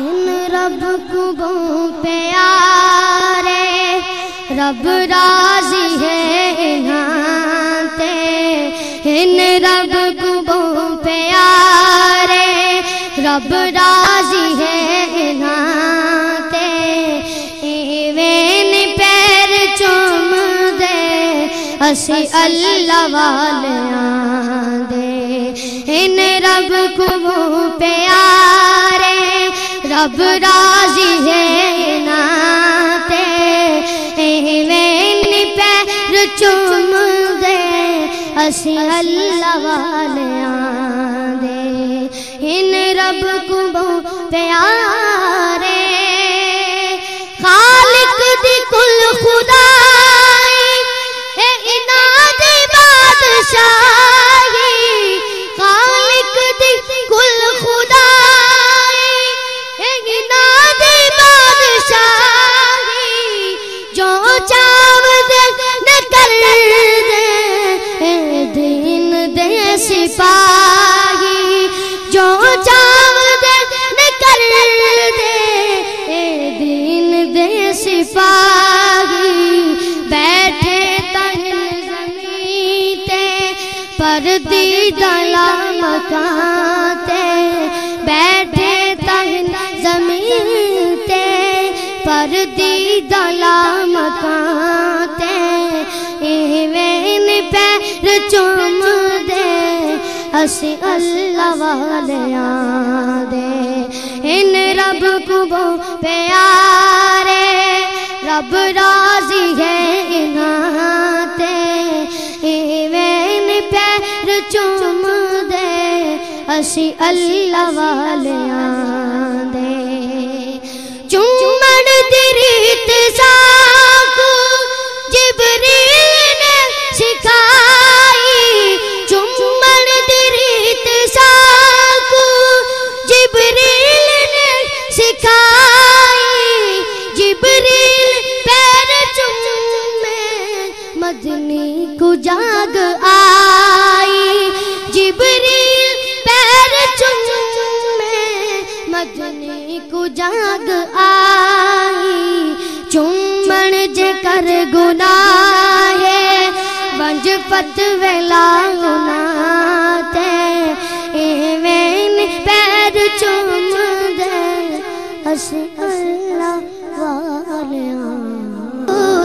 ان رب کو پیارے رب راضی ہے تے۔ ان رب کو پیارے رب راضی ہے تے۔ ایوین پیر چوم دے۔ اسی اللہ والیاں دے۔ ان رب کو بہو پیارے رب راضی ہے ناتے ایوین پیر چوم دے، اسی اللہ والیاں دے۔ ان رب کو بہو پیارے، خالق دی کل خدائی، اے اناد بادشاہی سپاہی، جو چاو دے نہ دے، اے دین دے سپاہی۔ بیٹھے تہن زمین تے پر دی دلا مکان تے۔ بیٹھے تہن زمین تے پر دی دلا مکان تے۔ ایوین پیر چوم دے اسی اللہ والیاں دے ان رب کو پیارے، رب راضی ہے انہاتے ایوین پیر چوم دے، اسی اللہ والیاں جبریل پیر چومے، مدنی کو جاگ آئی۔ جبریل پیر چومے، مدنی کو جاگ آئی۔ چومن جے کر گناہ ونج پت ویلا گناہ تے ایوین پیر چوم دے اس لیا